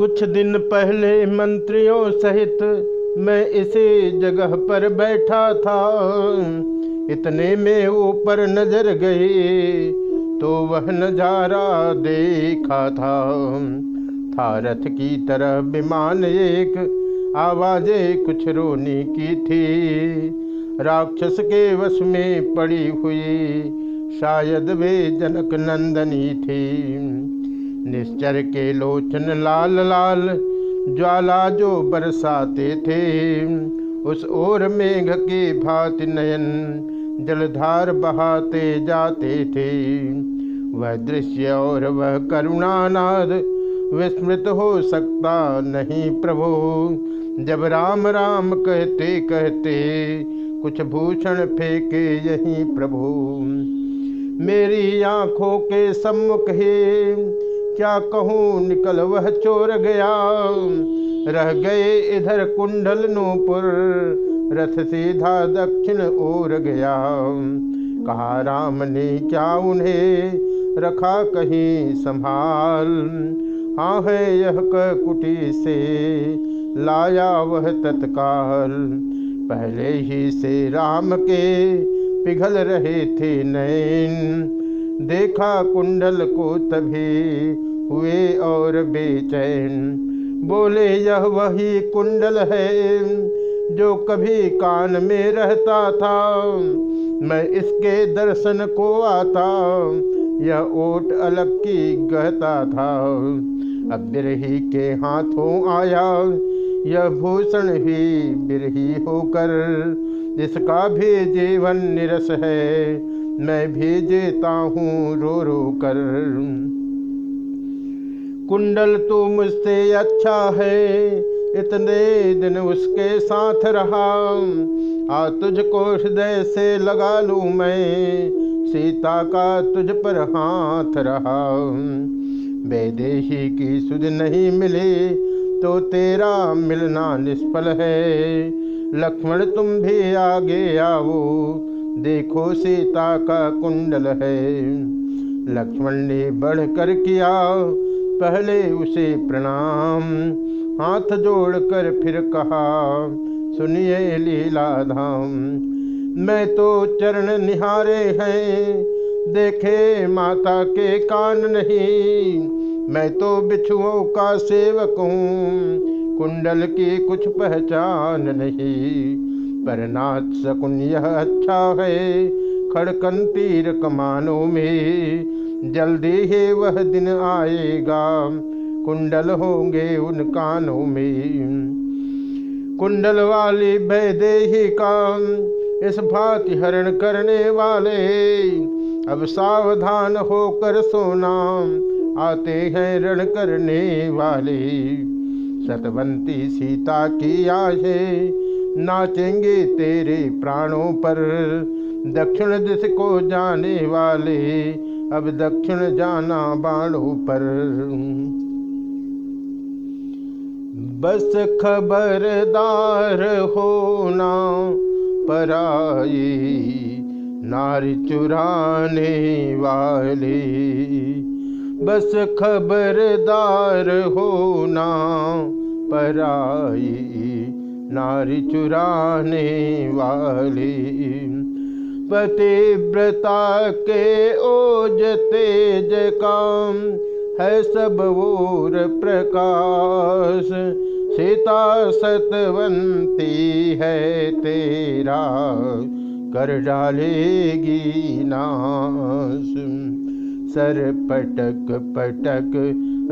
कुछ दिन पहले मंत्रियों सहित मैं इसी जगह पर बैठा था। इतने में ऊपर नज़र गई तो वह नज़ारा देखा था। था रथ की तरह विमान एक, आवाज़ें कुछ रोने की थी। राक्षस के वश में पड़ी हुई, शायद वे जनक नंदनी थी। निश्चर के लोचन लाल लाल ज्वाला जो बरसाते थे। उस ओर मेघ के भांति नयन जलधार बहाते जाते थे। वह दृश्य और वह करुणानाद विस्मृत हो सकता नहीं प्रभु। जब राम राम कहते कहते कुछ भूषण फेंके यही प्रभु। मेरी आँखों के सम्मुख ही क्या कहूँ? निकल वह चोर गया। रह गए इधर कुंडल नूपुर। रथ सीधा दक्षिण ओर गया। कहा, राम ने क्या उन्हें रखा कहीं संभाल? हाँ है यह कुटी से लाया वह तत्काल। पहले ही से राम के पिघल रहे थे नैन देखा कुंडल को तभी हुए और बेचैन। बोले, यह वही कुंडल है जो कभी कान में रहता था। मैं इसके दर्शन को आता, यह ओट अलग की गहता था। अब बिरही के हाथों आया, यह भूषण ही बिरही होकर इसका भी जीवन निरस है, मैं भी जीता हूँ रो रो कर। कुंडल तो मुझसे अच्छा है। इतने दिन उसके साथ रहा। आ तुझको हृदय से लगा लूँ मैं। सीता का तुझ पर हाथ रहा। वैदेही की सुध नहीं मिली तो तेरा मिलना निष्फल है। लक्ष्मण, तुम भी आगे आओ। देखो सीता का कुंडल है। लक्ष्मण ने बढ़कर किया पहले उसे प्रणाम। हाथ जोड़कर फिर कहा, सुनिए लीला धाम मैं तो चरण निहारे हैं। देखे माता के कान नहीं, मैं तो बिछुओं का सेवक हूँ। कुंडल की कुछ पहचान नहीं, पर नाथ शकुन यह अच्छा है। खड़कन तीर कमानों में। जल्दी ही वह दिन आएगा, कुंडल होंगे उन कानों में। कुंडल वाली वैदेही का इस भांति हरण करने वाले। अब सावधान होकर सोना, आते हैं रण करने वाले। सतवंती सीता की आशे, नाचेंगे तेरे प्राणों पर। दक्षिण दिश को जाने वाले। अब दक्षिण जाना बाणों पर। बस खबरदार होना पराई नारी चुराने वाले। बस खबरदार होना पराई नारी चुराने वाली। पतिव्रता के ओज तेज काम है सब ओर प्रकाश। सीता सतवंती है तेरा, कर डालेगी नाश। सर पटक पटक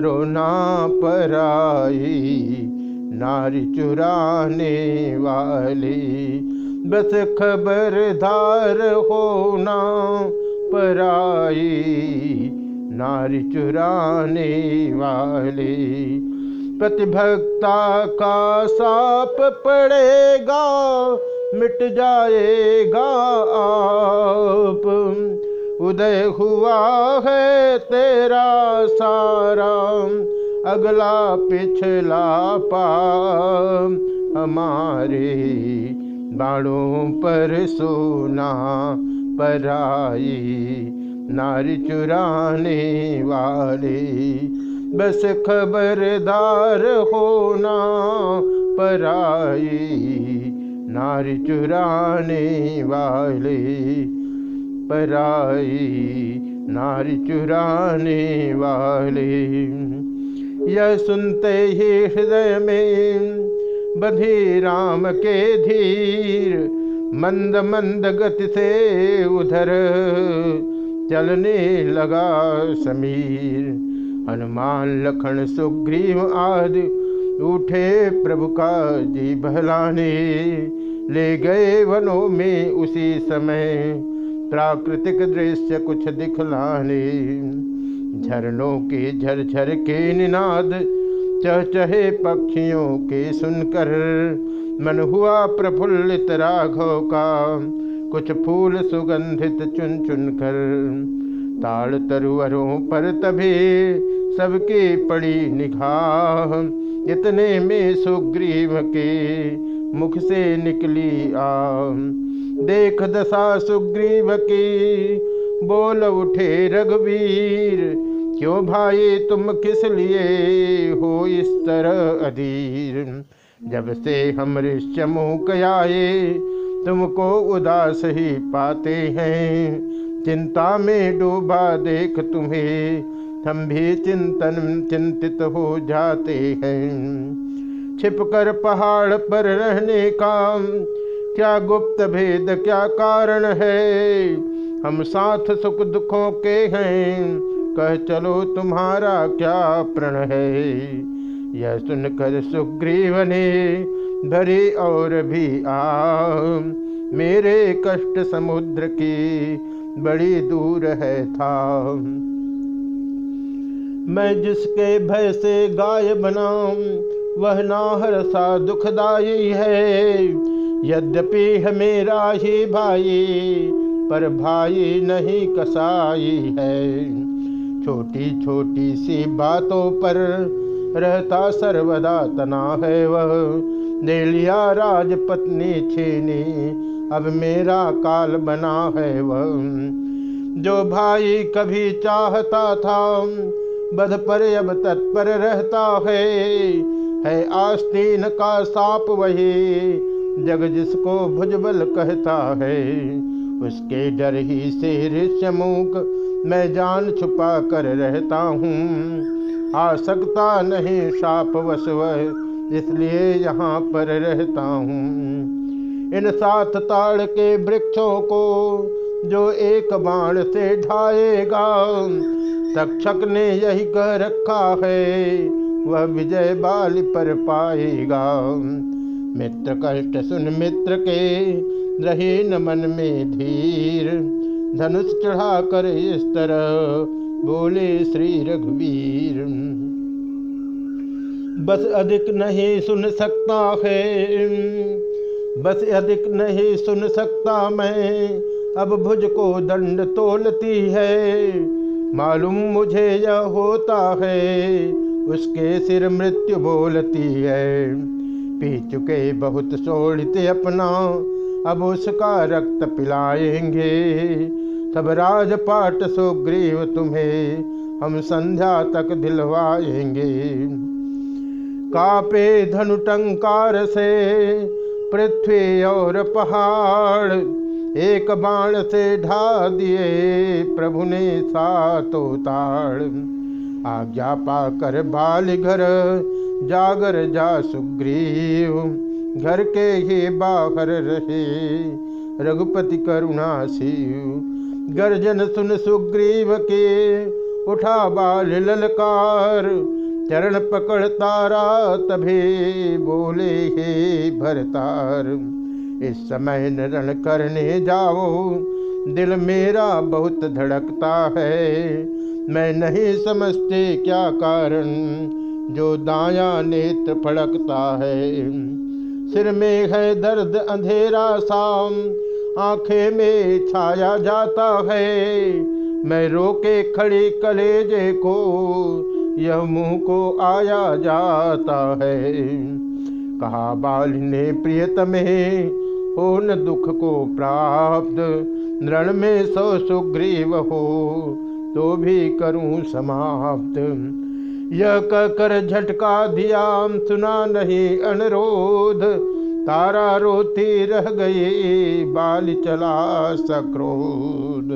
रोना पराई, नारी चुराने वाली बस खबरदार होना पराई, नारी चुराने वाले। प्रतिभक्ता का साप पड़ेगा, मिट जाएगा आप। उदय हुआ है तेरा सारा, अगला पिछला पा हमारे। बाणों पर सोना पराई, नारी चुराने वाले। बस खबरदार होना पराई, नारी चुराने वाले। पराई, नारी चुराने वाले। यह सुनते ही हृदय में बधी राम के धीर, मंद मंद गति से उधर चलने लगा समीर। हनुमान, लखन, सुग्रीव आदि उठे प्रभु का जी बहलाने ले गए वनों में उसी समय प्राकृतिक दृश्य कुछ दिखलाने। झरनों के झरझर के निनाद चहचहे पक्षियों के सुनकर मन हुआ प्रफुल्लित राघव का। कुछ फूल सुगंधित चुन चुन कर ताड़ तरुवरों पर तभी सबके पड़ी निगाह। इतने में सुग्रीव के मुख से निकली आ देख दशा सुग्रीव की, बोल उठे रघुवीर क्यों भाई तुम किस लिए हो इस तरह अधीर? जब से हम ऋषमुख आए, तुमको उदास ही पाते हैं। चिंता में डूबा देख तुम्हें, हम भी चिंतन, चिंतित हो जाते हैं। छिपकर पहाड़ पर रहने का क्या गुप्त भेद, क्या कारण है? हम साथ सुख दुखों के हैं कह, चलो तुम्हारा क्या प्रण है? यह सुनकर सुग्रीव ने भरी और भी आ। मेरे कष्ट समुद्र की बड़ी दूर है, था। मैं जिसके भय से गाय बनाऊँ वह नाहर सा दुखदायी है। यद्यपि है मेरा ही भाई, पर भाई नहीं कसाई है। छोटी छोटी सी बातों पर रहता सर्वदा तना है वह। ले लिया राजपत्नी छीनी, अब मेरा काल बना है वह। जो भाई कभी चाहता था, बध पर अब तत्पर रहता है। है आस्तीन का साप वही, जग जिसको भुजबल कहता है। उसके डर ही से ऋषमुख मैं जान छुपा कर रहता हूँ। आ सकता नहीं साप वसव इसलिए यहाँ पर रहता हूँ। इन सात ताड़ के वृक्षों को जो एक बाण से ढाएगा, तक्षक ने यही कह रखा है, वह विजय बाल पर पाएगा। मित्र कष्ट सुन मित्र के रहे न मन में धीर। धनुष चढ़ा कर इस तरह बोले श्री रघुवीर। बस अधिक नहीं सुन सकता है। बस अधिक नहीं सुन सकता मैं। अब भुज को दंड तोलती है। मालूम मुझे यह होता है, उसके सिर मृत्यु बोलती है। पी चुके बहुत सोड़ते अपना, अब उसका रक्त पिलाएँगे। सब राजपाट सुग्रीव तुम्हें हम संध्या तक दिलवाएँगे। कापे धनुटंकार से पृथ्वी और पहाड़ एक बाण से ढा दिए प्रभु ने सातो ताड़। आज्ञा पाकर बाल घर जागर जा सुग्रीव, घर के ही बाहर रहे। रघुपति करुणा शिव गर्जन सुन सुग्रीव के। उठा बाल ललकार, चरण पकड़ तारा तभी बोले, हे भरतार, इस समय नरण करने जाओ। दिल मेरा बहुत धड़कता है, मैं नहीं समझते क्या कारण। जो दाया नेत्र फड़कता है। सिर में है दर्द, अंधेरा शाम, आँखें में छाया जाता है। मैं रोके खड़ी कलेजे को, यह मुँह को आया जाता है। कहा, बाल ने प्रियतमे हो न दुख को प्राप्त। नृण में सौ सुग्रीव हो तो भी करूँ समाप्त। यह कहकर झटका दिया सुना नहीं अनुरोध। तारा रोती रह गई बाल चला सक्रोध।